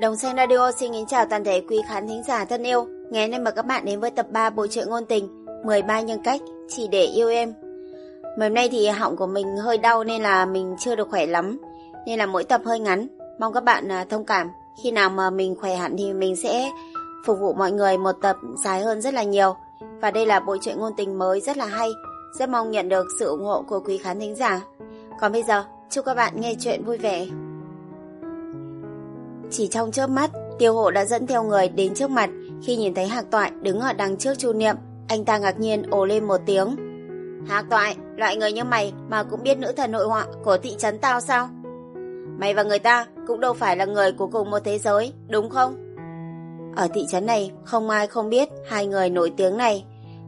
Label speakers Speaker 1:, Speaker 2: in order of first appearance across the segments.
Speaker 1: Đồng Xanh Radio xin kính chào toàn thể quý khán thính giả thân yêu. Ngày nay mời các bạn đến với tập 3 bộ truyện ngôn tình 13 nhân cách chỉ để yêu em. Mấy hôm nay thì họng của mình hơi đau nên là mình chưa được khỏe lắm. Nên là mỗi tập hơi ngắn. Mong các bạn à, thông cảm. Khi nào mà mình khỏe hẳn thì mình sẽ phục vụ mọi người một tập dài hơn rất là nhiều. Và đây là bộ truyện ngôn tình mới rất là hay. Rất mong nhận được sự ủng hộ của quý khán thính giả. Còn bây giờ, chúc các bạn nghe chuyện vui vẻ. Chỉ trong chớp mắt, tiêu hộ đã dẫn theo người đến trước mặt. Khi nhìn thấy Hạc Toại đứng ở đằng trước chu niệm, anh ta ngạc nhiên ồ lên một tiếng. Hạc Toại, loại người như mày mà cũng biết nữ thần hội họa của thị trấn tao sao? Mày và người ta cũng đâu phải là người của cùng một thế giới, đúng không? Ở thị trấn này không ai không biết hai người nổi tiếng này.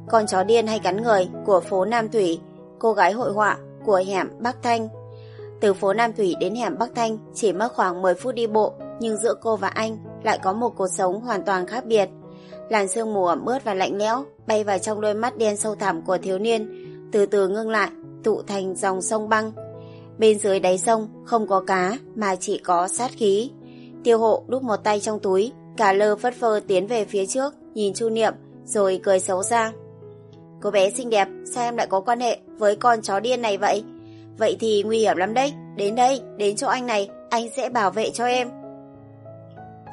Speaker 1: Con chó điên hay cắn người của phố Nam Thủy, cô gái hội họa của hẻm Bắc Thanh. Từ phố Nam Thủy đến hẻm Bắc Thanh chỉ mất khoảng 10 phút đi bộ, nhưng giữa cô và anh lại có một cuộc sống hoàn toàn khác biệt. Làn sương mù ẩm ướt và lạnh lẽo bay vào trong đôi mắt đen sâu thẳm của thiếu niên, từ từ ngưng lại, tụ thành dòng sông băng. Bên dưới đáy sông không có cá mà chỉ có sát khí. Tiêu hộ đút một tay trong túi, cả lơ phất phơ tiến về phía trước, nhìn Chu Niệm, rồi cười xấu xa. Cô bé xinh đẹp, sao em lại có quan hệ với con chó điên này vậy? Vậy thì nguy hiểm lắm đấy, đến đây, đến chỗ anh này, anh sẽ bảo vệ cho em.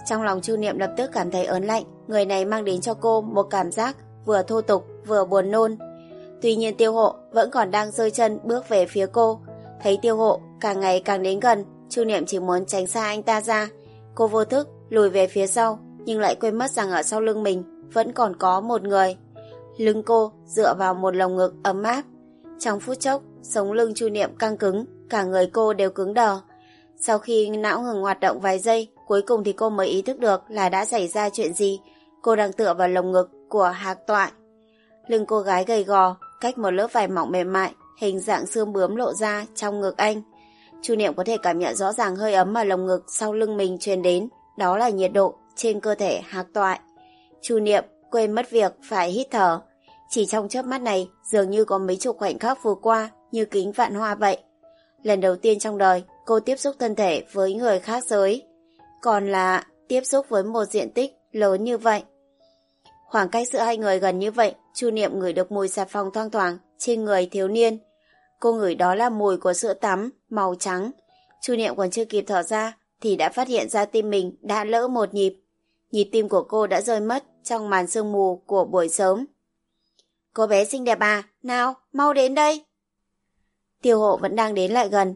Speaker 1: Trong lòng Chu Niệm lập tức cảm thấy ớn lạnh, người này mang đến cho cô một cảm giác vừa thô tục vừa buồn nôn. Tuy nhiên tiêu hộ vẫn còn đang rơi chân bước về phía cô. Thấy tiêu hộ càng ngày càng đến gần, Chu Niệm chỉ muốn tránh xa anh ta ra. Cô vô thức lùi về phía sau, nhưng lại quên mất rằng ở sau lưng mình vẫn còn có một người. Lưng cô dựa vào một lồng ngực ấm áp. Trong phút chốc, sống lưng Chu Niệm căng cứng, cả người cô đều cứng đờ. Sau khi não ngừng hoạt động vài giây, cuối cùng thì cô mới ý thức được là đã xảy ra chuyện gì. Cô đang tựa vào lồng ngực của Hạc Toại. Lưng cô gái gầy gò, cách một lớp vải mỏng mềm mại, hình dạng xương bướm lộ ra trong ngực anh. Chu Niệm có thể cảm nhận rõ ràng hơi ấm ở lồng ngực sau lưng mình truyền đến, đó là nhiệt độ trên cơ thể Hạc Toại. Chu Niệm quên mất việc phải hít thở. Chỉ trong chớp mắt này, dường như có mấy chục khoảnh khắc vừa qua, như kính vạn hoa vậy. Lần đầu tiên trong đời, cô tiếp xúc thân thể với người khác giới. Còn là tiếp xúc với một diện tích lớn như vậy. Khoảng cách giữa hai người gần như vậy, Chu Niệm ngửi được mùi xà phòng thoang thoảng trên người thiếu niên. Cô ngửi đó là mùi của sữa tắm, màu trắng. Chu Niệm còn chưa kịp thở ra, thì đã phát hiện ra tim mình đã lỡ một nhịp. Nhịp tim của cô đã rơi mất trong màn sương mù của buổi sớm. Cô bé xinh đẹp à, nào, mau đến đây. Tiêu hộ vẫn đang đến lại gần.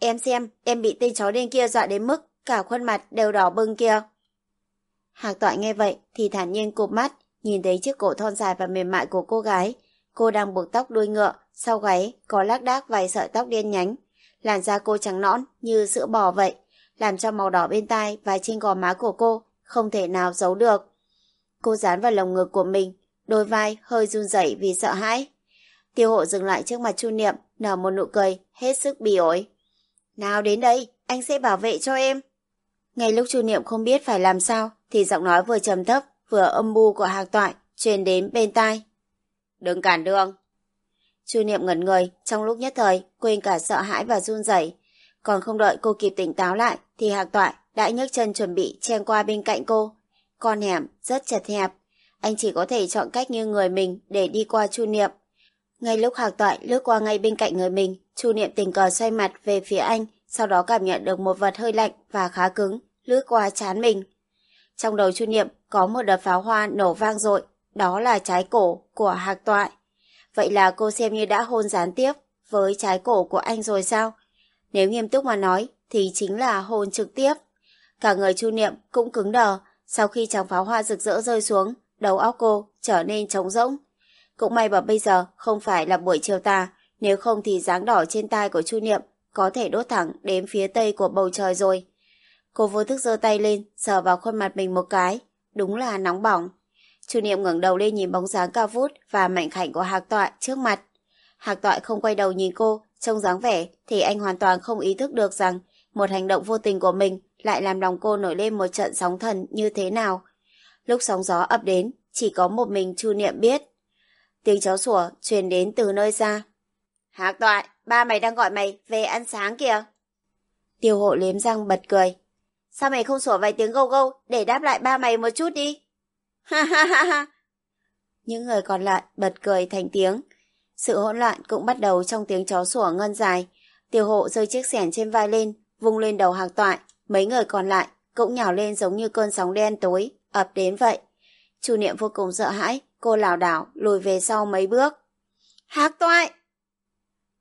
Speaker 1: Em xem, em bị tên chó đen kia dọa đến mức cả khuôn mặt đều đỏ bừng kia. Hạc toại nghe vậy thì thản nhiên cụp mắt, nhìn thấy chiếc cổ thon dài và mềm mại của cô gái. Cô đang buộc tóc đuôi ngựa, sau gáy có lác đác vài sợi tóc đen nhánh. Làn da cô trắng nõn như sữa bò vậy, làm cho màu đỏ bên tai và trên gò má của cô không thể nào giấu được. Cô dán vào lồng ngực của mình, đôi vai hơi run rẩy vì sợ hãi. Tiêu hộ dừng lại trước mặt Chu Niệm, nở một nụ cười hết sức bỉ ổi. Nào đến đây, anh sẽ bảo vệ cho em. Ngay lúc Chu Niệm không biết phải làm sao, thì giọng nói vừa trầm thấp, vừa âm bu của Hạc Toại truyền đến bên tai. Đừng cản đường. Chu Niệm ngẩn người, trong lúc nhất thời, quên cả sợ hãi và run rẩy. Còn không đợi cô kịp tỉnh táo lại, thì Hạc Toại đã nhấc chân chuẩn bị chen qua bên cạnh cô. Con hẻm rất chật hẹp, anh chỉ có thể chọn cách như người mình để đi qua Chu Niệm. Ngay lúc Hạc Toại lướt qua ngay bên cạnh người mình, Chu Niệm tình cờ xoay mặt về phía anh, sau đó cảm nhận được một vật hơi lạnh và khá cứng lướt qua chán mình. Trong đầu Chu Niệm có một đợt pháo hoa nổ vang dội, đó là trái cổ của Hạc Toại. Vậy là cô xem như đã hôn gián tiếp với trái cổ của anh rồi sao? Nếu nghiêm túc mà nói thì chính là hôn trực tiếp. Cả người Chu Niệm cũng cứng đờ, sau khi tràng pháo hoa rực rỡ rơi xuống, đầu óc cô trở nên trống rỗng. Cũng may mà bây giờ không phải là buổi chiều tà, nếu không thì dáng đỏ trên tai của Chu Niệm có thể đốt thẳng đến phía tây của bầu trời rồi. Cô vô thức giơ tay lên, sờ vào khuôn mặt mình một cái. Đúng là nóng bỏng. Chu Niệm ngẩng đầu lên nhìn bóng dáng cao vút và mạnh khảnh của Hạc Toại trước mặt. Hạc Toại không quay đầu nhìn cô, trông dáng vẻ thì anh hoàn toàn không ý thức được rằng một hành động vô tình của mình lại làm lòng cô nổi lên một trận sóng thần như thế nào. Lúc sóng gió ập đến, chỉ có một mình Chu Niệm biết. Tiếng chó sủa truyền đến từ nơi xa. Hạc Toại, ba mày đang gọi mày về ăn sáng kìa. Tiêu hộ liếm răng bật cười. Sao mày không sủa vài tiếng gâu gâu để đáp lại ba mày một chút đi? Ha ha ha ha. Những người còn lại bật cười thành tiếng. Sự hỗn loạn cũng bắt đầu trong tiếng chó sủa ngân dài. tiểu hộ rơi chiếc xẻng trên vai lên, vung lên đầu hạc toại. Mấy người còn lại cũng nhào lên giống như cơn sóng đen tối, ập đến vậy. Chu Niệm vô cùng sợ hãi, cô lảo đảo lùi về sau mấy bước. Hạc toại!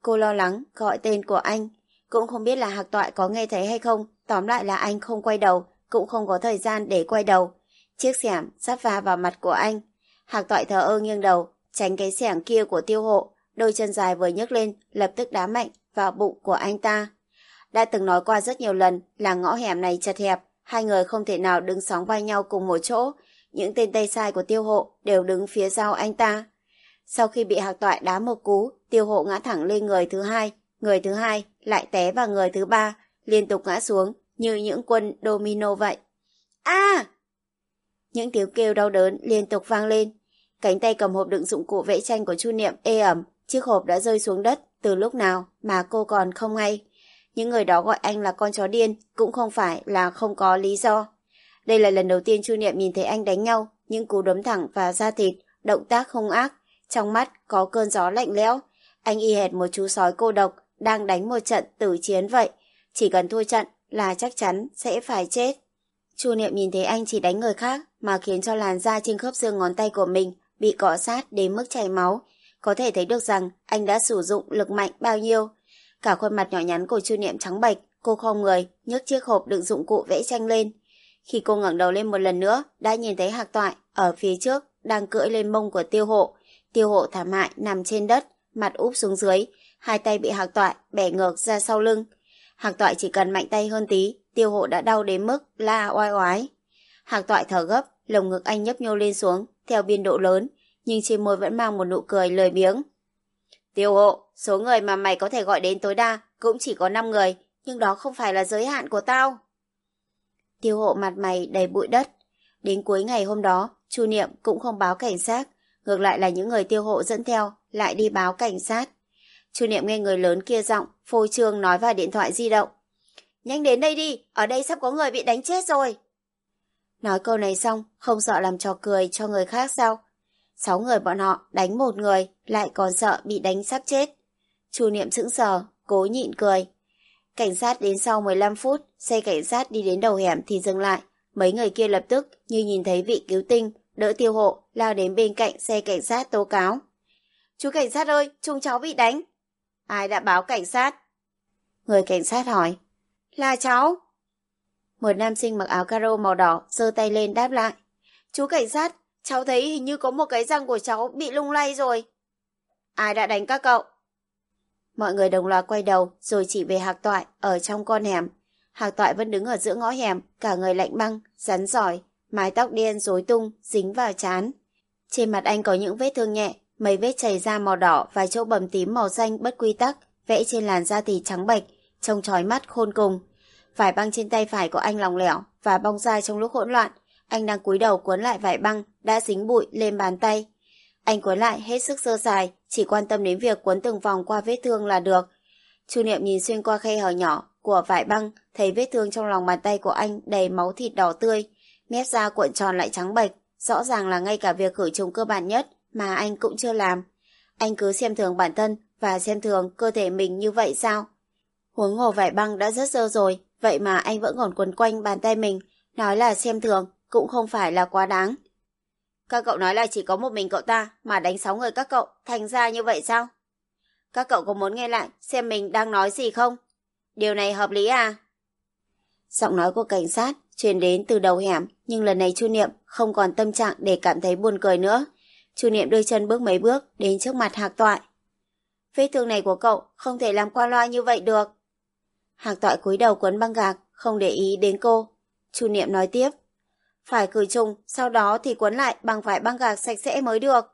Speaker 1: Cô lo lắng gọi tên của anh, cũng không biết là hạc toại có nghe thấy hay không, tóm lại là anh không quay đầu, cũng không có thời gian để quay đầu. Chiếc xẻng sắp va vào mặt của anh. Hạc toại thờ ơ nghiêng đầu, tránh cái xẻng kia của tiêu hộ, đôi chân dài vừa nhấc lên, lập tức đá mạnh vào bụng của anh ta. Đã từng nói qua rất nhiều lần là ngõ hẻm này chật hẹp, hai người không thể nào đứng sóng vai nhau cùng một chỗ. Những tên tay sai của tiêu hộ đều đứng phía sau anh ta. Sau khi bị hạc toại đá một cú, tiêu hộ ngã thẳng lên người thứ hai, người thứ hai lại té vào người thứ ba, liên tục ngã xuống như những quân domino vậy. A! Những tiếng kêu đau đớn liên tục vang lên. Cánh tay cầm hộp đựng dụng cụ vẽ tranh của Chu Niệm ê ẩm, chiếc hộp đã rơi xuống đất từ lúc nào mà cô còn không ngay. Những người đó gọi anh là con chó điên cũng không phải là không có lý do. Đây là lần đầu tiên Chu Niệm nhìn thấy anh đánh nhau, những cú đấm thẳng và da thịt, động tác không ác. Trong mắt có cơn gió lạnh lẽo. Anh y hệt một chú sói cô độc, đang đánh một trận tử chiến vậy. Chỉ cần thua trận là chắc chắn sẽ phải chết. Chu Niệm nhìn thấy anh chỉ đánh người khác mà khiến cho làn da trên khớp xương ngón tay của mình bị cọ sát đến mức chảy máu. Có thể thấy được rằng anh đã sử dụng lực mạnh bao nhiêu. Cả khuôn mặt nhỏ nhắn của Chu Niệm trắng bệch, cô khom người, nhấc chiếc hộp đựng dụng cụ vẽ tranh lên. Khi cô ngẩng đầu lên một lần nữa, đã nhìn thấy Hạc Toại ở phía trước đang cưỡi lên mông của Tiêu Hộ. Tiêu Hộ thảm hại nằm trên đất, mặt úp xuống dưới, hai tay bị Hạc Toại bẻ ngược ra sau lưng. Hạc Toại chỉ cần mạnh tay hơn tí, Tiêu Hộ đã đau đến mức la oai oái. Hạc Toại thở gấp, lồng ngực anh nhấp nhô lên xuống theo biên độ lớn, nhưng trên môi vẫn mang một nụ cười lười biếng. Tiêu hộ, số người mà mày có thể gọi đến tối đa cũng chỉ có 5 người, nhưng đó không phải là giới hạn của tao. Tiêu hộ mặt mày đầy bụi đất. Đến cuối ngày hôm đó, Chu Niệm cũng không báo cảnh sát, ngược lại là những người tiêu hộ dẫn theo lại đi báo cảnh sát. Chu Niệm nghe người lớn kia giọng, phô trương nói vào điện thoại di động. Nhanh đến đây đi, ở đây sắp có người bị đánh chết rồi. Nói câu này xong, không sợ làm trò cười cho người khác sao? Sáu người bọn họ đánh một người, lại còn sợ bị đánh sắp chết. Chu Niệm sững sờ, cố nhịn cười. Cảnh sát đến sau 15 phút, xe cảnh sát đi đến đầu hẻm thì dừng lại. Mấy người kia lập tức như nhìn thấy vị cứu tinh, đỡ tiêu hộ, lao đến bên cạnh xe cảnh sát tố cáo. Chú cảnh sát ơi, chúng cháu bị đánh. Ai đã báo cảnh sát? Người cảnh sát hỏi. Là cháu. Một nam sinh mặc áo caro màu đỏ giơ tay lên đáp lại. Chú cảnh sát, cháu thấy hình như có một cái răng của cháu bị lung lay rồi. Ai đã đánh các cậu? Mọi người đồng loạt quay đầu rồi chỉ về hạc toại ở trong con hẻm. Hạc toại vẫn đứng ở giữa ngõ hẻm, cả người lạnh băng, rắn giỏi, mái tóc đen rối tung, dính vào chán. Trên mặt anh có những vết thương nhẹ, mấy vết chảy ra màu đỏ và chỗ bầm tím màu xanh bất quy tắc, vẽ trên làn da thịt trắng bệch, trông chói mắt khôn cùng. Vải băng trên tay phải của anh lỏng lẻo và bong ra trong lúc hỗn loạn. Anh đang cúi đầu cuốn lại vải băng đã dính bụi lên bàn tay. Anh cuốn lại hết sức sơ sài, chỉ quan tâm đến việc cuốn từng vòng qua vết thương là được. Chu Niệm nhìn xuyên qua khe hở nhỏ của vải băng, thấy vết thương trong lòng bàn tay của anh đầy máu thịt đỏ tươi, mép da cuộn tròn lại trắng bệch, rõ ràng là ngay cả việc khử trùng cơ bản nhất mà anh cũng chưa làm. Anh cứ xem thường bản thân và xem thường cơ thể mình như vậy sao? Huống hồ vải băng đã rất dơ rồi, vậy mà anh vẫn còn quấn quanh bàn tay mình, nói là xem thường, cũng không phải là quá đáng. Các cậu nói là chỉ có một mình cậu ta mà đánh sáu người các cậu, thành ra như vậy sao? Các cậu có muốn nghe lại xem mình đang nói gì không? Điều này hợp lý à? Giọng nói của cảnh sát truyền đến từ đầu hẻm, nhưng lần này Chu Niệm không còn tâm trạng để cảm thấy buồn cười nữa. Chu Niệm đưa chân bước mấy bước đến trước mặt Hạc Toại. Vết thương này của cậu không thể làm qua loa như vậy được. Hạc Toại cúi đầu quấn băng gạc, không để ý đến cô. Chu Niệm nói tiếp. Phải khử trùng, sau đó thì quấn lại bằng vải băng gạc sạch sẽ mới được.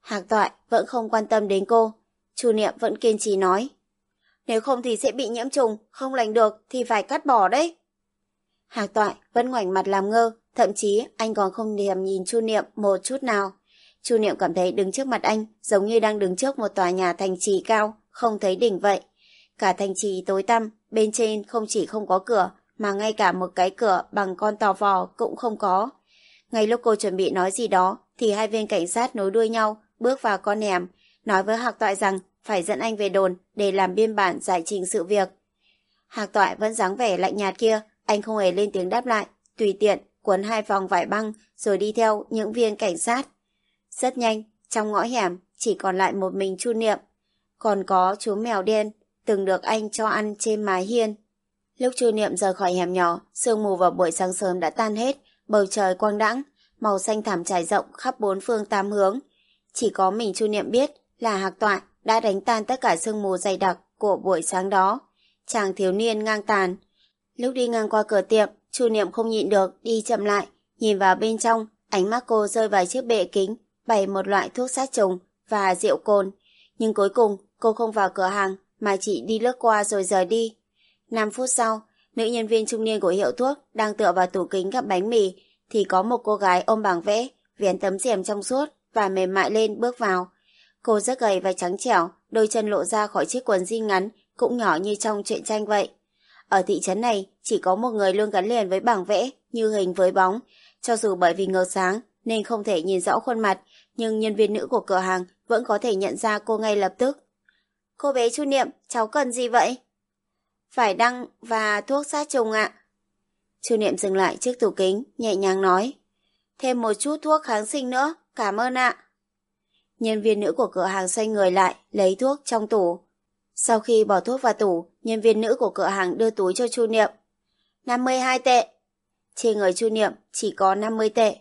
Speaker 1: Hạc Toại vẫn không quan tâm đến cô. Chu Niệm vẫn kiên trì nói. Nếu không thì sẽ bị nhiễm trùng, không lành được thì phải cắt bỏ đấy. Hạc Toại vẫn ngoảnh mặt làm ngơ, thậm chí anh còn không thèm nhìn Chu Niệm một chút nào. Chu Niệm cảm thấy đứng trước mặt anh giống như đang đứng trước một tòa nhà thành trì cao, không thấy đỉnh vậy. Cả thành trì tối tăm, bên trên không chỉ không có cửa, mà ngay cả một cái cửa bằng con tò vò cũng không có. Ngay lúc cô chuẩn bị nói gì đó, thì hai viên cảnh sát nối đuôi nhau, bước vào con hẻm, nói với Hạc Toại rằng phải dẫn anh về đồn để làm biên bản giải trình sự việc. Hạc Toại vẫn dáng vẻ lạnh nhạt kia, anh không hề lên tiếng đáp lại, tùy tiện cuốn hai vòng vải băng rồi đi theo những viên cảnh sát. Rất nhanh, trong ngõ hẻm chỉ còn lại một mình Chu Niệm, còn có chú mèo đen từng được anh cho ăn trên mái hiên. Lúc Chu Niệm rời khỏi hẻm nhỏ, sương mù vào buổi sáng sớm đã tan hết, bầu trời quang đãng, màu xanh thảm trải rộng khắp bốn phương tám hướng. Chỉ có mình Chu Niệm biết là Hạc Toại đã đánh tan tất cả sương mù dày đặc của buổi sáng đó. Chàng thiếu niên ngang tàn. Lúc đi ngang qua cửa tiệm, Chu Niệm không nhịn được, đi chậm lại, nhìn vào bên trong, ánh mắt cô rơi vào chiếc bệ kính, bày một loại thuốc sát trùng và rượu cồn. Nhưng cuối cùng, cô không vào cửa hàng, mà chỉ đi lướt qua rồi rời đi. 5 phút sau, nữ nhân viên trung niên của hiệu thuốc đang tựa vào tủ kính gặp bánh mì, thì có một cô gái ôm bảng vẽ, vén tấm rèm trong suốt và mềm mại lên bước vào. Cô rất gầy và trắng trẻo, đôi chân lộ ra khỏi chiếc quần jean ngắn, cũng nhỏ như trong truyện tranh vậy. Ở thị trấn này, chỉ có một người luôn gắn liền với bảng vẽ, như hình với bóng. Cho dù bởi vì ngờ sáng, nên không thể nhìn rõ khuôn mặt, nhưng nhân viên nữ của cửa hàng vẫn có thể nhận ra cô ngay lập tức. Cô bé Chu Niệm, cháu cần gì vậy? Phải đăng và thuốc sát trùng ạ. Chu Niệm dừng lại trước tủ kính, nhẹ nhàng nói. Thêm một chút thuốc kháng sinh nữa, cảm ơn ạ. Nhân viên nữ của cửa hàng xoay người lại, lấy thuốc trong tủ. Sau khi bỏ thuốc vào tủ, nhân viên nữ của cửa hàng đưa túi cho Chu Niệm. 52 tệ. Trên người Chu Niệm chỉ có 50 tệ.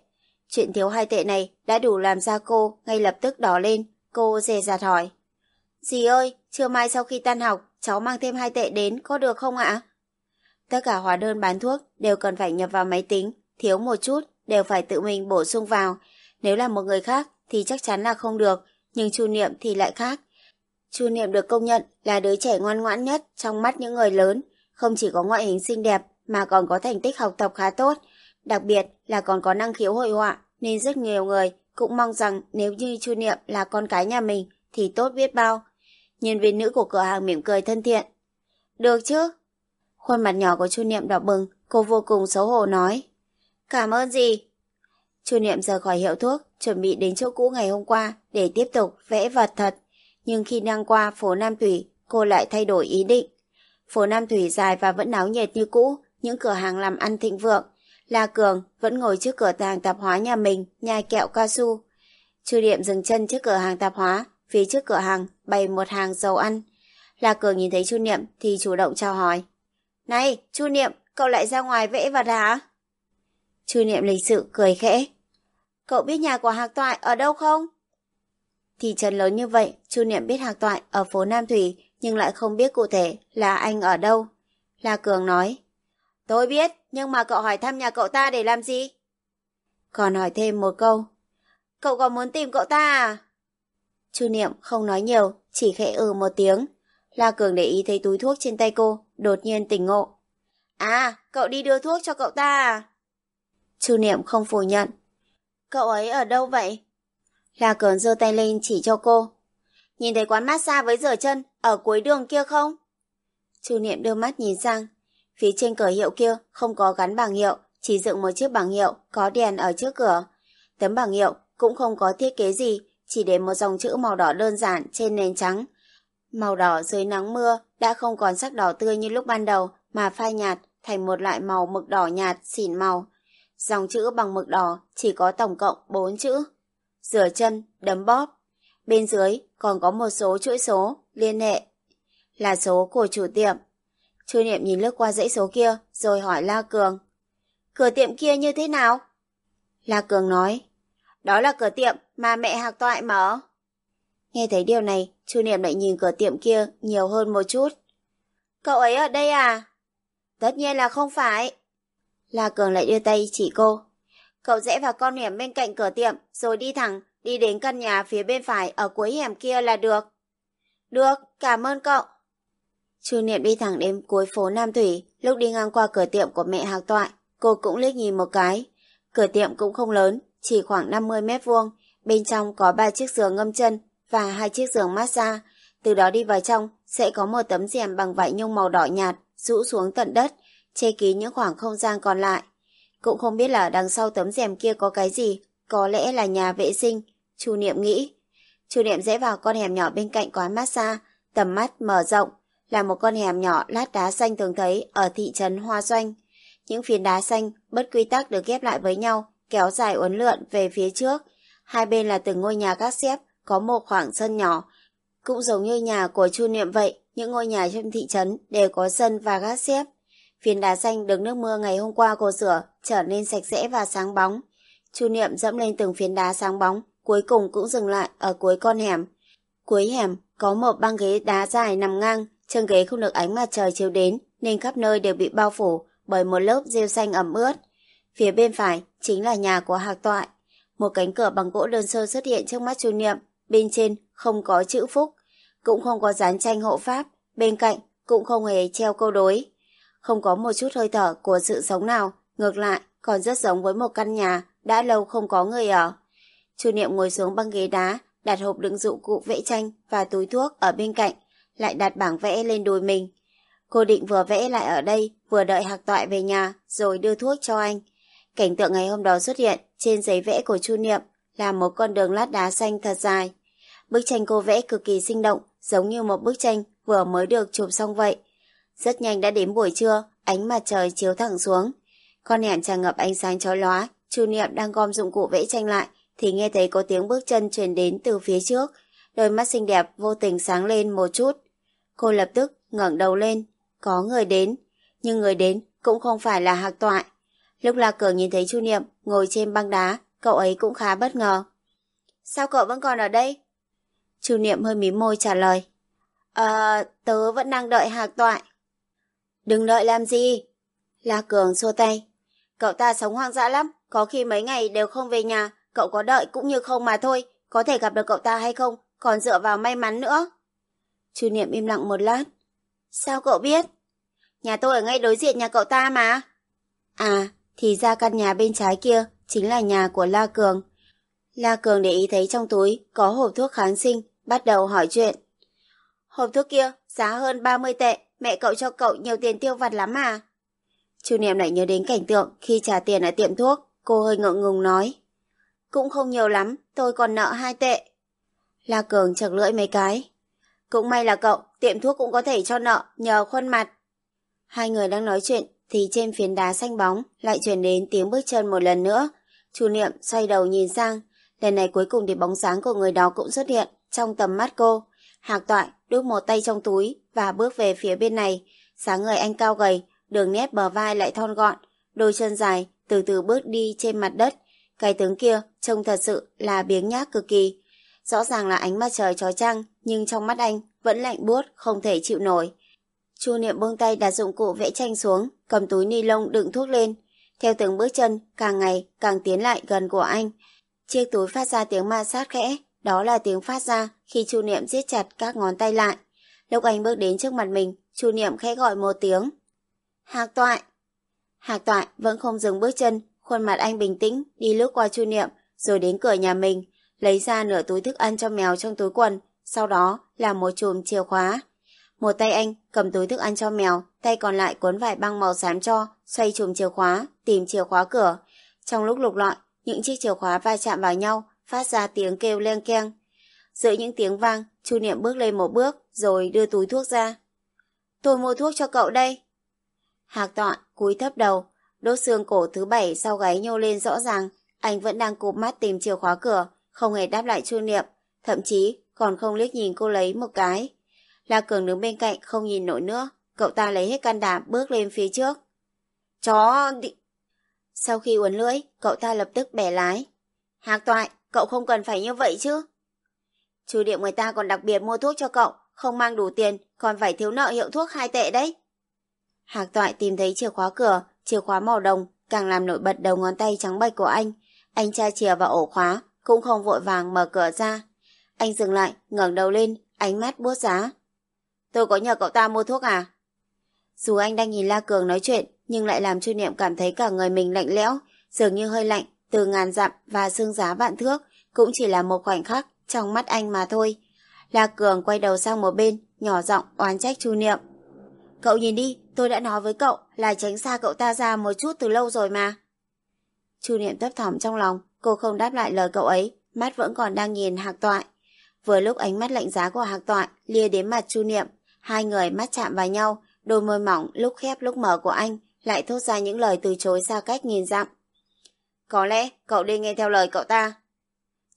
Speaker 1: Chuyện thiếu hai tệ này đã đủ làm ra cô ngay lập tức đỏ lên. Cô dè dặt hỏi. Dì ơi, trưa mai sau khi tan học, cháu mang thêm hai tệ đến có được không ạ? Tất cả hóa đơn bán thuốc đều cần phải nhập vào máy tính, thiếu một chút đều phải tự mình bổ sung vào. Nếu là một người khác thì chắc chắn là không được, nhưng Chu Niệm thì lại khác. Chu Niệm được công nhận là đứa trẻ ngoan ngoãn nhất trong mắt những người lớn, không chỉ có ngoại hình xinh đẹp mà còn có thành tích học tập khá tốt, đặc biệt là còn có năng khiếu hội họa, nên rất nhiều người cũng mong rằng nếu như Chu Niệm là con cái nhà mình thì tốt biết bao. Nhân viên nữ của cửa hàng mỉm cười thân thiện. Được chứ? Khuôn mặt nhỏ của Chu Niệm đỏ bừng, cô vô cùng xấu hổ nói. Cảm ơn gì? Chu Niệm rời khỏi hiệu thuốc, chuẩn bị đến chỗ cũ ngày hôm qua để tiếp tục vẽ vật thật. Nhưng khi đang qua phố Nam Thủy, cô lại thay đổi ý định. Phố Nam Thủy dài và vẫn náo nhiệt như cũ, những cửa hàng làm ăn thịnh vượng. La Cường vẫn ngồi trước cửa hàng tạp hóa nhà mình, nhai kẹo cao su. Chu Niệm dừng chân trước cửa hàng tạp hóa, phía trước cửa hàng bày một hàng dầu ăn. La Cường nhìn thấy Chu Niệm thì chủ động chào hỏi. Này, Chu Niệm, cậu lại ra ngoài vẽ vật hả? Chu Niệm lịch sự cười khẽ. Cậu biết nhà của Hạc Toại ở đâu không? Thị trấn lớn như vậy, Chu Niệm biết Hạc Toại ở phố Nam Thủy nhưng lại không biết cụ thể là anh ở đâu. La Cường nói. Tôi biết, nhưng mà cậu hỏi thăm nhà cậu ta để làm gì? Còn hỏi thêm một câu. Cậu còn muốn tìm cậu ta à? Chu Niệm không nói nhiều, chỉ khẽ ừ một tiếng. La Cường để ý thấy túi thuốc trên tay cô, đột nhiên tỉnh ngộ. À, cậu đi đưa thuốc cho cậu ta à? Chu Niệm không phủ nhận. Cậu ấy ở đâu vậy? La Cường giơ tay lên chỉ cho cô. Nhìn thấy quán massage với rửa chân ở cuối đường kia không? Chu Niệm đưa mắt nhìn sang. Phía trên cửa hiệu kia không có gắn bảng hiệu, chỉ dựng một chiếc bảng hiệu có đèn ở trước cửa. Tấm bảng hiệu cũng không có thiết kế gì, chỉ để một dòng chữ màu đỏ đơn giản trên nền trắng. Màu đỏ dưới nắng mưa đã không còn sắc đỏ tươi như lúc ban đầu mà phai nhạt thành một loại màu mực đỏ nhạt xỉn màu. Dòng chữ bằng mực đỏ chỉ có tổng cộng 4 chữ. Rửa chân, đấm bóp. Bên dưới còn có một số chuỗi số liên hệ. Là số của chủ tiệm. Chu Niệm nhìn lướt qua dãy số kia rồi hỏi La Cường. Cửa tiệm kia như thế nào? La Cường nói. Đó là cửa tiệm mà mẹ Hạc Toại mở. Nghe thấy điều này, Chu Niệm lại nhìn cửa tiệm kia nhiều hơn một chút. Cậu ấy ở đây à? Tất nhiên là không phải. La Cường lại đưa tay chỉ cô. Cậu rẽ vào con hẻm bên cạnh cửa tiệm, rồi đi thẳng, đi đến căn nhà phía bên phải ở cuối hẻm kia là được. Được, cảm ơn cậu. Chu Niệm đi thẳng đến cuối phố Nam Thủy, lúc đi ngang qua cửa tiệm của mẹ Hạc Toại, cô cũng liếc nhìn một cái. Cửa tiệm cũng không lớn, chỉ khoảng 50 mét vuông, bên trong có ba chiếc giường ngâm chân và hai chiếc giường massage. Từ đó đi vào trong sẽ có một tấm rèm bằng vải nhung màu đỏ nhạt rũ xuống tận đất, che kín những khoảng không gian còn lại. Cũng không biết là đằng sau tấm rèm kia có cái gì, có lẽ là nhà vệ sinh, Chu Niệm nghĩ. Chu Niệm rẽ vào con hẻm nhỏ bên cạnh quán massage, tầm mắt mở rộng, là một con hẻm nhỏ lát đá xanh thường thấy ở thị trấn Hoa Doanh. Những phiến đá xanh bất quy tắc được ghép lại với nhau, kéo dài uốn lượn về phía trước. Hai bên là từng ngôi nhà các xếp, có một khoảng sân nhỏ. Cũng giống như nhà của Chu Niệm vậy, những ngôi nhà trong thị trấn đều có sân và gác xếp. Phiến đá xanh được nước mưa ngày hôm qua cô rửa trở nên sạch sẽ và sáng bóng. Chu Niệm dẫm lên từng phiến đá sáng bóng, cuối cùng cũng dừng lại ở cuối con hẻm. Cuối hẻm có một băng ghế đá dài nằm ngang, chân ghế không được ánh mặt trời chiếu đến nên khắp nơi đều bị bao phủ bởi một lớp rêu xanh ẩm ướt. Phía bên phải chính là nhà của Hạc Toại. Một cánh cửa bằng gỗ đơn sơ xuất hiện trước mắt Chu Niệm, bên trên không có chữ phúc, cũng không có dán tranh hộ pháp, bên cạnh cũng không hề treo câu đối. Không có một chút hơi thở của sự sống nào, ngược lại còn rất giống với một căn nhà đã lâu không có người ở. Chu Niệm ngồi xuống băng ghế đá, đặt hộp đựng dụng cụ vẽ tranh và túi thuốc ở bên cạnh, lại đặt bảng vẽ lên đùi mình. Cô định vừa vẽ lại ở đây, vừa đợi Hạc Toại về nhà, rồi đưa thuốc cho anh. Cảnh tượng ngày hôm đó xuất hiện trên giấy vẽ của Chu Niệm là một con đường lát đá xanh thật dài. Bức tranh cô vẽ cực kỳ sinh động, giống như một bức tranh vừa mới được chụp xong vậy. Rất nhanh đã đến buổi trưa, ánh mặt trời chiếu thẳng xuống. Con hẻm tràn ngập ánh sáng chói lóa, Chu Niệm đang gom dụng cụ vẽ tranh lại, thì nghe thấy có tiếng bước chân truyền đến từ phía trước. Đôi mắt xinh đẹp vô tình sáng lên một chút. Cô lập tức ngẩng đầu lên, có người đến, nhưng người đến cũng không phải là Hạc Toại. Lúc La Cường nhìn thấy Chu Niệm ngồi trên băng đá, cậu ấy cũng khá bất ngờ. Sao cậu vẫn còn ở đây? Chu Niệm hơi mím môi trả lời. Ờ, tớ vẫn đang đợi Hạc Toại. Đừng đợi làm gì? La Cường xua tay. Cậu ta sống hoang dã lắm, có khi mấy ngày đều không về nhà, cậu có đợi cũng như không mà thôi, có thể gặp được cậu ta hay không, còn dựa vào may mắn nữa. Chu Niệm im lặng một lát. Sao cậu biết? Nhà tôi ở ngay đối diện nhà cậu ta mà. À, thì ra căn nhà bên trái kia chính là nhà của La Cường. La Cường để ý thấy trong túi có hộp thuốc kháng sinh, bắt đầu hỏi chuyện. Hộp thuốc kia giá hơn 30 tệ, mẹ cậu cho cậu nhiều tiền tiêu vặt lắm à? Chu Niệm lại nhớ đến cảnh tượng khi trả tiền ở tiệm thuốc, cô hơi ngượng ngùng nói. Cũng không nhiều lắm, tôi còn nợ hai tệ. La Cường chật lưỡi mấy cái. Cũng may là cậu, tiệm thuốc cũng có thể cho nợ nhờ khuôn mặt. Hai người đang nói chuyện thì trên phiến đá xanh bóng lại chuyển đến tiếng bước chân một lần nữa. Chu Niệm xoay đầu nhìn sang, lần này cuối cùng thì bóng sáng của người đó cũng xuất hiện trong tầm mắt cô. Hạc toại đút một tay trong túi và bước về phía bên này. Sáng người anh cao gầy, đường nét bờ vai lại thon gọn, đôi chân dài từ từ bước đi trên mặt đất. Cái tướng kia trông thật sự là biếng nhác cực kỳ. Rõ ràng là ánh mặt trời trói trăng, nhưng trong mắt anh vẫn lạnh buốt, không thể chịu nổi. Chu Niệm buông tay đặt dụng cụ vẽ tranh xuống, cầm túi ni lông đựng thuốc lên. Theo từng bước chân, càng ngày càng tiến lại gần của anh. Chiếc túi phát ra tiếng ma sát khẽ, đó là tiếng phát ra khi Chu Niệm siết chặt các ngón tay lại. Lúc anh bước đến trước mặt mình, Chu Niệm khẽ gọi một tiếng. Hạc toại! Hạc toại vẫn không dừng bước chân, khuôn mặt anh bình tĩnh, đi lướt qua Chu Niệm, rồi đến cửa nhà mình, lấy ra nửa túi thức ăn cho mèo trong túi quần, sau đó là một chùm chìa khóa. Một tay anh cầm túi thức ăn cho mèo, tay còn lại cuốn vải băng màu xám cho, xoay chùm chìa khóa, tìm chìa khóa cửa. Trong lúc lục lọi, những chiếc chìa khóa va chạm vào nhau, phát ra tiếng kêu leng keng. Giữa những tiếng vang, Chu Niệm bước lên một bước, rồi đưa túi thuốc ra. Tôi mua thuốc cho cậu đây. Hạc tọa, cúi thấp đầu, đốt xương cổ thứ bảy sau gáy nhô lên rõ ràng. Anh vẫn đang cụp mắt tìm chìa khóa cửa, không hề đáp lại Chu Niệm, thậm chí còn không liếc nhìn cô lấy một cái. La Cường đứng bên cạnh không nhìn nổi nữa, cậu ta lấy hết can đảm bước lên phía trước. Chó... Đi... Sau khi uốn lưỡi, cậu ta lập tức bẻ lái. Hạc toại, cậu không cần phải như vậy chứ. Chủ điệm người ta còn đặc biệt mua thuốc cho cậu, không mang đủ tiền, còn phải thiếu nợ hiệu thuốc hai tệ đấy. Hạc toại tìm thấy chìa khóa cửa, chìa khóa màu đồng, càng làm nổi bật đầu ngón tay trắng bạch của anh. Anh tra chìa vào ổ khóa, cũng không vội vàng mở cửa ra. Anh dừng lại, ngẩng đầu lên, ánh mắt buốt giá. Tôi có nhờ cậu ta mua thuốc à? Dù anh đang nhìn La Cường nói chuyện, nhưng lại làm Chu Niệm cảm thấy cả người mình lạnh lẽo, dường như hơi lạnh, từ ngàn dặm và xương giá vạn thước, cũng chỉ là một khoảnh khắc trong mắt anh mà thôi. La Cường quay đầu sang một bên, nhỏ giọng oán trách Chu Niệm. Cậu nhìn đi, tôi đã nói với cậu là tránh xa cậu ta ra một chút từ lâu rồi mà. Chu Niệm thấp thỏm trong lòng, cô không đáp lại lời cậu ấy, mắt vẫn còn đang nhìn Hạc Toại. Vừa lúc ánh mắt lạnh giá của Hạc Toại lia đến mặt Chu Niệm, hai người mắt chạm vào nhau, đôi môi mỏng lúc khép lúc mở của anh lại thốt ra những lời từ chối xa cách nghìn dặm. Có lẽ cậu đi nghe theo lời cậu ta.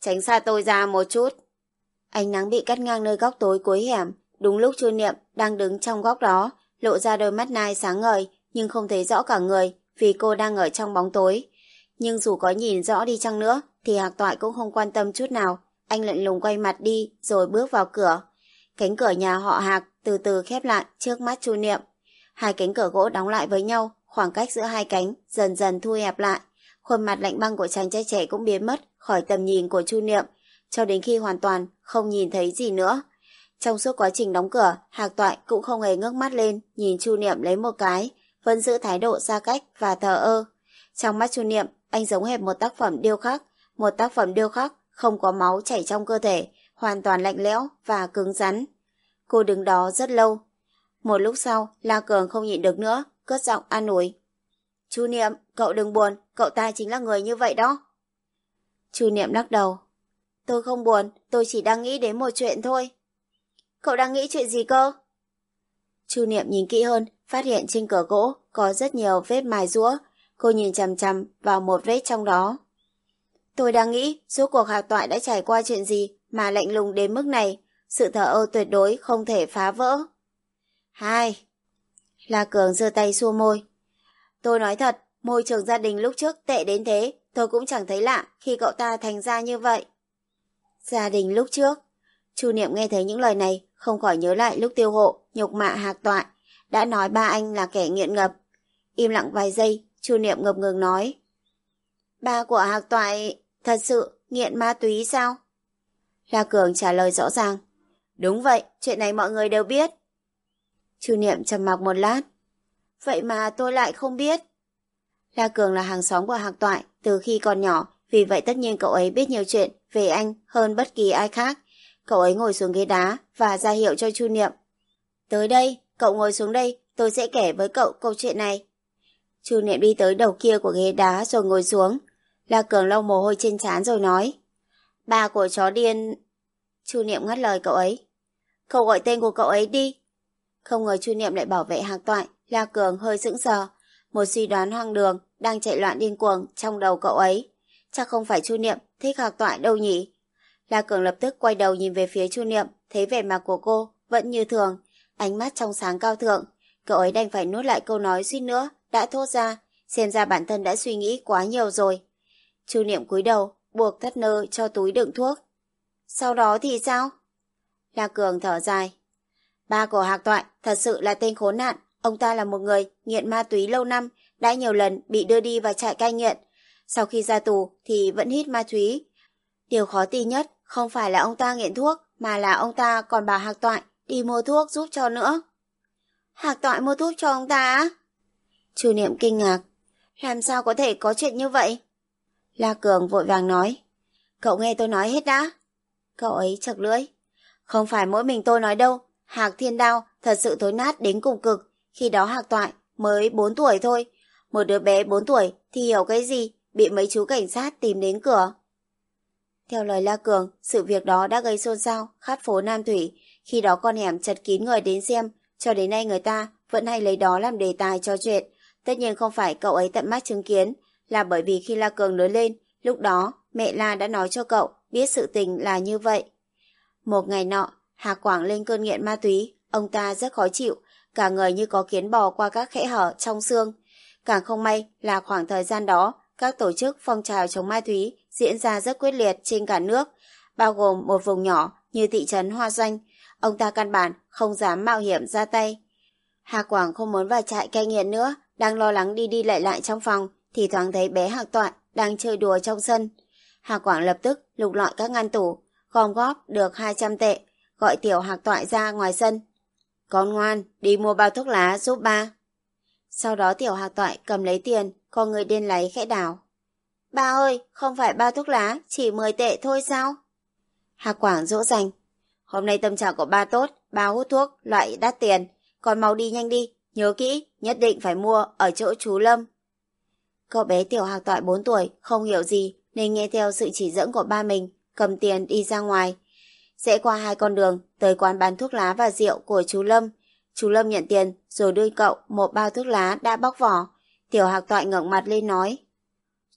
Speaker 1: Tránh xa tôi ra một chút. Ánh nắng bị cắt ngang nơi góc tối cuối hẻm, đúng lúc Chu Niệm đang đứng trong góc đó, lộ ra đôi mắt nai sáng ngời nhưng không thấy rõ cả người vì cô đang ở trong bóng tối. Nhưng dù có nhìn rõ đi chăng nữa thì Hạc Toại cũng không quan tâm chút nào. Anh lạnh lùng quay mặt đi rồi bước vào cửa. Cánh cửa nhà họ Hạc từ từ khép lại trước mắt Chu Niệm. Hai cánh cửa gỗ đóng lại với nhau, khoảng cách giữa hai cánh dần dần thu hẹp lại. Khuôn mặt lạnh băng của chàng trai trẻ cũng biến mất khỏi tầm nhìn của Chu Niệm, cho đến khi hoàn toàn không nhìn thấy gì nữa. Trong suốt quá trình đóng cửa, Hạc Toại cũng không hề ngước mắt lên, nhìn Chu Niệm lấy một cái, vẫn giữ thái độ xa cách và thờ ơ. Trong mắt Chu Niệm, anh giống hệt một tác phẩm điêu khắc, một tác phẩm điêu khắc không có máu chảy trong cơ thể, hoàn toàn lạnh lẽo và cứng rắn. Cô đứng đó rất lâu. Một lúc sau, La Cường không nhịn được nữa, cất giọng an ủi. Chu Niệm, cậu đừng buồn, cậu ta chính là người như vậy đó. Chu Niệm lắc đầu. Tôi không buồn, tôi chỉ đang nghĩ đến một chuyện thôi. Cậu đang nghĩ chuyện gì cơ? Chu Niệm nhìn kỹ hơn, phát hiện trên cửa gỗ có rất nhiều vết mài rũa. Cô nhìn chằm chằm vào một vết trong đó. Tôi đang nghĩ, suốt cuộc hạc toại đã trải qua chuyện gì mà lạnh lùng đến mức này. Sự thờ ơ tuyệt đối không thể phá vỡ. Hai. La Cường giơ tay xua môi. Tôi nói thật, môi trường gia đình lúc trước tệ đến thế, tôi cũng chẳng thấy lạ khi cậu ta thành ra như vậy. Gia đình lúc trước. Chu Niệm nghe thấy những lời này, không khỏi nhớ lại lúc tiêu hộ, nhục mạ hạc toại, đã nói ba anh là kẻ nghiện ngập. Im lặng vài giây, Chu Niệm ngập ngừng nói. Ba của hạc toại thật sự nghiện ma túy sao? La Cường trả lời rõ ràng. Đúng vậy, chuyện này mọi người đều biết. Chu Niệm trầm mặc một lát. Vậy mà tôi lại không biết. La Cường là hàng xóm của Hạc Toại từ khi còn nhỏ, vì vậy tất nhiên cậu ấy biết nhiều chuyện về anh hơn bất kỳ ai khác. Cậu ấy ngồi xuống ghế đá và ra hiệu cho Chu Niệm. Tới đây, cậu ngồi xuống đây, tôi sẽ kể với cậu câu chuyện này. Chu Niệm đi tới đầu kia của ghế đá rồi ngồi xuống. La Cường lau mồ hôi trên trán rồi nói. Ba của chó điên... Chu Niệm ngắt lời cậu ấy. Cậu gọi tên của cậu ấy đi. Không ngờ Chu Niệm lại bảo vệ Hạc Toại, La Cường hơi sững sờ. Một suy đoán hoang đường đang chạy loạn điên cuồng trong đầu cậu ấy. Chắc không phải Chu Niệm thích Hạc Toại đâu nhỉ? La Cường lập tức quay đầu nhìn về phía Chu Niệm, thấy vẻ mặt của cô vẫn như thường, ánh mắt trong sáng cao thượng. Cậu ấy đành phải nuốt lại câu nói suýt nữa, đã thốt ra, xem ra bản thân đã suy nghĩ quá nhiều rồi. Chu Niệm cúi đầu, buộc thắt nơ cho túi đựng thuốc. Sau đó thì sao? La Cường thở dài. Ba của Hạc Toại thật sự là tên khốn nạn. Ông ta là một người nghiện ma túy lâu năm, đã nhiều lần bị đưa đi vào trại cai nghiện. Sau khi ra tù thì vẫn hít ma túy. Điều khó tin nhất không phải là ông ta nghiện thuốc, mà là ông ta còn bảo Hạc Toại đi mua thuốc giúp cho nữa. Hạc Toại mua thuốc cho ông ta á? Chu Niệm kinh ngạc. Làm sao có thể có chuyện như vậy? La Cường vội vàng nói. Cậu nghe tôi nói hết đã. Cậu ấy chật lưỡi. Không phải mỗi mình tôi nói đâu. Hạc Thiên Đao thật sự thối nát đến cùng cực. Khi đó Hạc Toại mới 4 tuổi thôi. Một đứa bé 4 tuổi thì hiểu cái gì, bị mấy chú cảnh sát tìm đến cửa. Theo lời La Cường, sự việc đó đã gây xôn xao khắp phố Nam Thủy. Khi đó con hẻm chật kín người đến xem, cho đến nay người ta vẫn hay lấy đó làm đề tài cho chuyện. Tất nhiên không phải cậu ấy tận mắt chứng kiến, là bởi vì khi La Cường lớn lên, lúc đó mẹ La đã nói cho cậu biết sự tình là như vậy. Một ngày nọ, Hà Quảng lên cơn nghiện ma túy, ông ta rất khó chịu, cả người như có kiến bò qua các khẽ hở trong xương. Càng không may là khoảng thời gian đó, các tổ chức phong trào chống ma túy diễn ra rất quyết liệt trên cả nước, bao gồm một vùng nhỏ như thị trấn Hoa Doanh. Ông ta căn bản không dám mạo hiểm ra tay. Hà Quảng không muốn vào trại cai nghiện nữa, đang lo lắng đi đi lại lại trong phòng, thì thoáng thấy bé Hạc Toại đang chơi đùa trong sân. Hà Quảng lập tức lục lọi các ngăn tủ, gom góp được 200 tệ, gọi tiểu Hạc Toại ra ngoài sân. Con ngoan, đi mua bao thuốc lá giúp ba. Sau đó tiểu Hạc Toại cầm lấy tiền, con người điên lấy khẽ đảo. Ba ơi, không phải bao thuốc lá, chỉ 10 tệ thôi sao? Hạc Quảng dỗ dành. Hôm nay tâm trạng của ba tốt, ba hút thuốc, loại đắt tiền. Còn mau đi nhanh đi, Nhớ kỹ, nhất định phải mua ở chỗ chú Lâm. Cậu bé tiểu hạc toại 4 tuổi, không hiểu gì nên nghe theo sự chỉ dẫn của ba mình, cầm tiền đi ra ngoài. Sẽ qua hai con đường, tới quán bán thuốc lá và rượu của chú Lâm. Chú Lâm nhận tiền rồi đưa cậu một bao thuốc lá đã bóc vỏ. Tiểu hạc toại ngẩng mặt lên nói.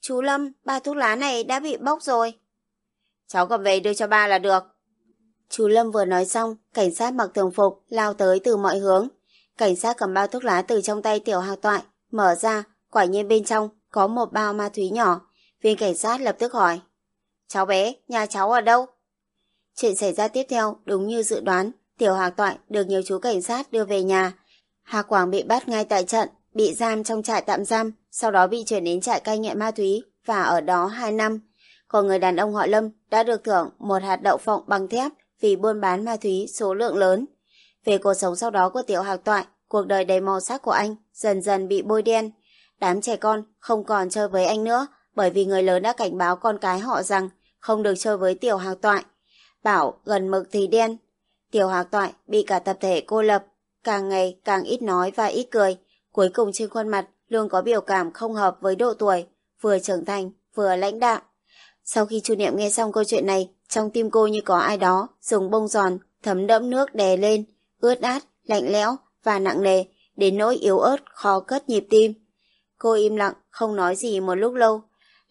Speaker 1: Chú Lâm, ba thuốc lá này đã bị bóc rồi. Cháu cầm về đưa cho ba là được. Chú Lâm vừa nói xong, cảnh sát mặc thường phục lao tới từ mọi hướng. Cảnh sát cầm bao thuốc lá từ trong tay tiểu hạc toại, mở ra, quả nhiên bên trong có một bao ma túy nhỏ. Viên cảnh sát lập tức hỏi. Cháu bé, nhà cháu ở đâu? Chuyện xảy ra tiếp theo đúng như dự đoán, tiểu hạc toại được nhiều chú cảnh sát đưa về nhà. Hà Quảng bị bắt ngay tại trận, bị giam trong trại tạm giam, sau đó bị chuyển đến trại cai nghiện ma túy và ở đó 2 năm. Còn người đàn ông họ Lâm đã được thưởng một hạt đậu phộng bằng thép vì buôn bán ma túy số lượng lớn. Về cuộc sống sau đó của tiểu hạc toại, cuộc đời đầy màu sắc của anh dần dần bị bôi đen. Đám trẻ con không còn chơi với anh nữa bởi vì người lớn đã cảnh báo con cái họ rằng không được chơi với tiểu hạc toại. Bảo gần mực thì đen. Tiểu hạc toại bị cả tập thể cô lập, càng ngày càng ít nói và ít cười. Cuối cùng trên khuôn mặt luôn có biểu cảm không hợp với độ tuổi, vừa trưởng thành, vừa lãnh đạm. Sau khi Chu Niệm nghe xong câu chuyện này, trong tim cô như có ai đó dùng bông giòn thấm đẫm nước đè lên, ướt át, lạnh lẽo và nặng nề, đến nỗi yếu ớt khó cất nhịp tim. Cô im lặng, không nói gì một lúc lâu.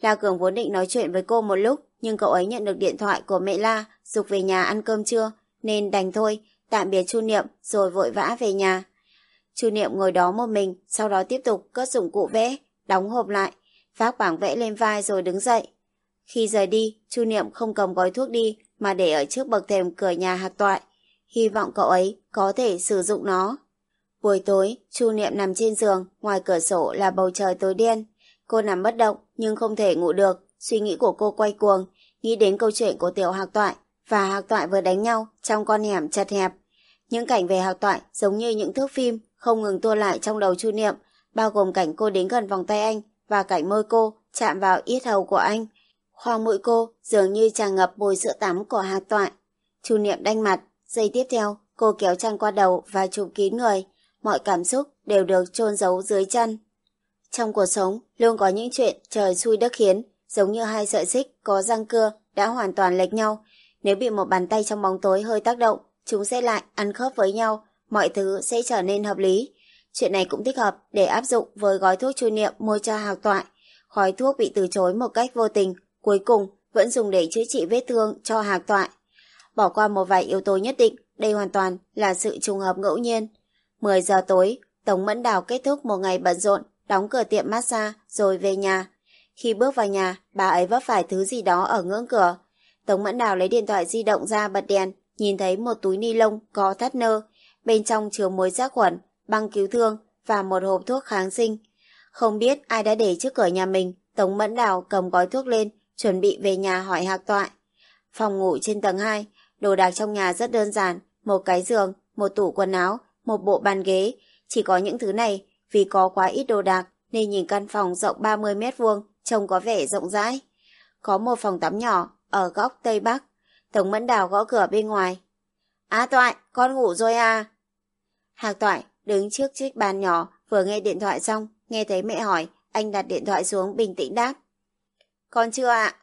Speaker 1: La Cường vốn định nói chuyện với cô một lúc, nhưng cậu ấy nhận được điện thoại của mẹ La, dục về nhà ăn cơm trưa, nên đành thôi, tạm biệt Chu Niệm rồi vội vã về nhà. Chu Niệm ngồi đó một mình, sau đó tiếp tục cất dụng cụ vẽ, đóng hộp lại, vác bảng vẽ lên vai rồi đứng dậy. Khi rời đi, Chu Niệm không cầm gói thuốc đi mà để ở trước bậc thềm cửa nhà hạc toại. Hy vọng cậu ấy có thể sử dụng nó. Buổi tối, Chu Niệm nằm trên giường, ngoài cửa sổ là bầu trời tối đen. Cô nằm bất động nhưng không thể ngủ được, suy nghĩ của cô quay cuồng, nghĩ đến câu chuyện của tiểu hạc toại và hạc toại vừa đánh nhau trong con hẻm chật hẹp. Những cảnh về hạc toại giống như những thước phim không ngừng tua lại trong đầu Chu Niệm, bao gồm cảnh cô đến gần vòng tay anh và cảnh môi cô chạm vào yết hầu của anh. Khoang mũi cô dường như tràn ngập mùi sữa tắm của hạc toại. Chu Niệm đanh mặt, giây tiếp theo cô kéo chăn qua đầu và chụp kín người. Mọi cảm xúc đều được chôn giấu dưới chân. Trong cuộc sống luôn có những chuyện trời xui đất khiến, giống như hai sợi xích có răng cưa đã hoàn toàn lệch nhau. Nếu bị một bàn tay trong bóng tối hơi tác động, chúng sẽ lại ăn khớp với nhau, mọi thứ sẽ trở nên hợp lý. Chuyện này cũng thích hợp để áp dụng với gói thuốc chui niệm mua cho hào toại. Khói thuốc bị từ chối một cách vô tình, cuối cùng vẫn dùng để chữa trị vết thương cho hạc toại. Bỏ qua một vài yếu tố nhất định, đây hoàn toàn là sự trùng hợp ngẫu nhiên. 10 giờ tối, Tống Mẫn Đào kết thúc một ngày bận rộn, đóng cửa tiệm massage rồi về nhà. Khi bước vào nhà, bà ấy vấp phải thứ gì đó ở ngưỡng cửa. Tống Mẫn Đào lấy điện thoại di động ra bật đèn, nhìn thấy một túi ni lông có thắt nơ, bên trong chứa muối sát khuẩn, băng cứu thương và một hộp thuốc kháng sinh. Không biết ai đã để trước cửa nhà mình, Tống Mẫn Đào cầm gói thuốc lên, chuẩn bị về nhà hỏi hạc toại. Phòng ngủ trên tầng 2, đồ đạc trong nhà rất đơn giản, một cái giường, một tủ quần áo, một bộ bàn ghế. Chỉ có những thứ này vì có quá ít đồ đạc nên nhìn căn phòng rộng 30 mét vuông trông có vẻ rộng rãi. Có một phòng tắm nhỏ ở góc Tây Bắc. Tống Mẫn Đào gõ cửa bên ngoài. Á Toại, con ngủ rồi à? Hạc Toại đứng trước chiếc bàn nhỏ vừa nghe điện thoại xong, nghe thấy mẹ hỏi, anh đặt điện thoại xuống bình tĩnh đáp. Con chưa ạ.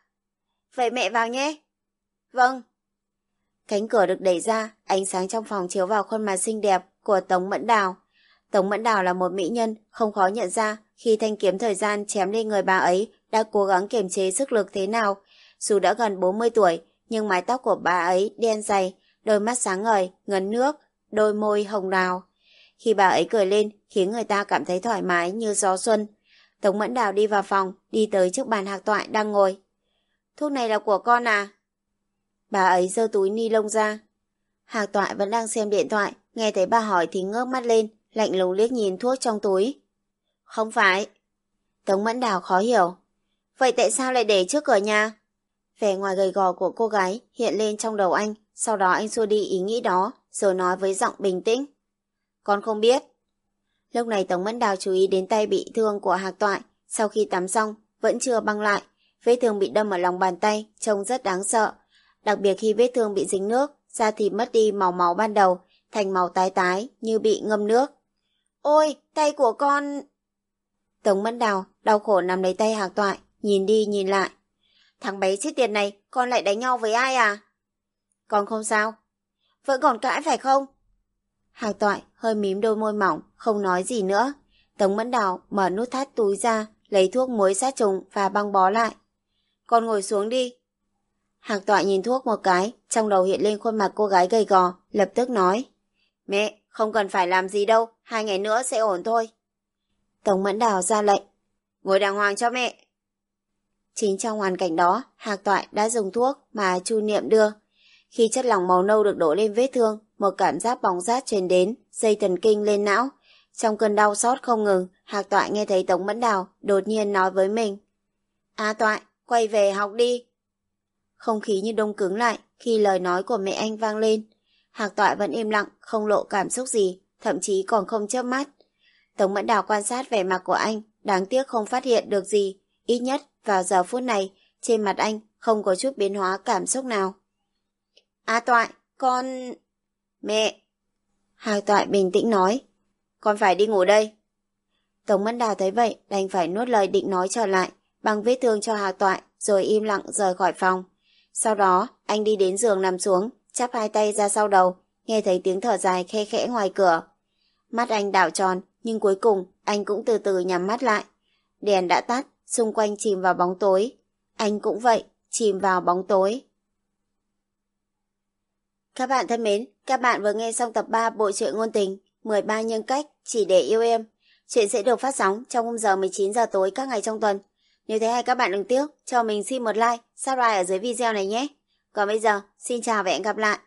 Speaker 1: Vậy mẹ vào nhé. Vâng. Cánh cửa được đẩy ra, ánh sáng trong phòng chiếu vào khuôn mặt xinh đẹp của Tống Mẫn Đào. Tống Mẫn Đào là một mỹ nhân, không khó nhận ra khi thanh kiếm thời gian chém lên người bà ấy đã cố gắng kiềm chế sức lực thế nào. Dù đã gần 40 tuổi, nhưng mái tóc của bà ấy đen dày, đôi mắt sáng ngời, ngấn nước, đôi môi hồng đào. Khi bà ấy cười lên, khiến người ta cảm thấy thoải mái như gió xuân. Tống Mẫn Đào đi vào phòng, đi tới trước bàn hạc toại đang ngồi. Thuốc này là của con à? Bà ấy giơ túi ni lông ra. Hạc toại vẫn đang xem điện thoại, nghe thấy bà hỏi thì ngước mắt lên, lạnh lùng liếc nhìn thuốc trong túi. Không phải. Tống Mẫn Đào khó hiểu. Vậy tại sao lại để trước cửa nhà? Vẻ ngoài gầy gò của cô gái hiện lên trong đầu anh, sau đó anh xua đi ý nghĩ đó, rồi nói với giọng bình tĩnh. Con không biết. Lúc này Tống Mẫn Đào chú ý đến tay bị thương của Hạc Toại, sau khi tắm xong, vẫn chưa băng lại. Vết thương bị đâm ở lòng bàn tay, trông rất đáng sợ. Đặc biệt khi vết thương bị dính nước, da thịt mất đi màu máu ban đầu, thành màu tái tái như bị ngâm nước. Ôi, tay của con... Tống Mẫn Đào đau khổ nằm lấy tay Hạc Toại, nhìn đi nhìn lại. Thằng bé chết tiệt này, con lại đánh nhau với ai à? Con không sao. Vẫn còn cãi phải không? Hạc Toại hơi mím đôi môi mỏng, không nói gì nữa. Tống Mẫn Đào mở nút thắt túi ra, lấy thuốc muối sát trùng và băng bó lại. Con ngồi xuống đi. Hạc Toại nhìn thuốc một cái, trong đầu hiện lên khuôn mặt cô gái gầy gò, lập tức nói. Mẹ, không cần phải làm gì đâu, hai ngày nữa sẽ ổn thôi. Tống Mẫn Đào ra lệnh. Ngồi đàng hoàng cho mẹ. Chính trong hoàn cảnh đó, Hạc Toại đã dùng thuốc mà Chu Niệm đưa. Khi chất lỏng màu nâu được đổ lên vết thương, một cảm giác bóng rát truyền đến, dây thần kinh lên não. Trong cơn đau xót không ngừng, Hạc Toại nghe thấy Tống Mẫn Đào đột nhiên nói với mình. A Toại, quay về học đi. Không khí như đông cứng lại khi lời nói của mẹ anh vang lên. Hạc Toại vẫn im lặng, không lộ cảm xúc gì, thậm chí còn không chớp mắt. Tống Mẫn Đào quan sát vẻ mặt của anh, đáng tiếc không phát hiện được gì. Ít nhất, vào giờ phút này, trên mặt anh không có chút biến hóa cảm xúc nào. A Toại, con... Mẹ! Hạc Toại bình tĩnh nói. Con phải đi ngủ đây. Tống Mẫn Đào thấy vậy, đành phải nuốt lời định nói trở lại, bằng vết thương cho Hạc Toại, rồi im lặng rời khỏi phòng. Sau đó, anh đi đến giường nằm xuống, chắp hai tay ra sau đầu, nghe thấy tiếng thở dài khe khẽ ngoài cửa. Mắt anh đảo tròn, nhưng cuối cùng anh cũng từ từ nhắm mắt lại. Đèn đã tắt, xung quanh chìm vào bóng tối. Anh cũng vậy, chìm vào bóng tối. Các bạn thân mến, các bạn vừa nghe xong tập 3 bộ truyện ngôn tình 13 nhân cách chỉ để yêu em. Chuyện sẽ được phát sóng trong khung giờ 19 giờ tối các ngày trong tuần. Nếu thấy hay các bạn đừng tiếc, cho mình xin một like, subscribe ở dưới video này nhé. Còn bây giờ, xin chào và hẹn gặp lại.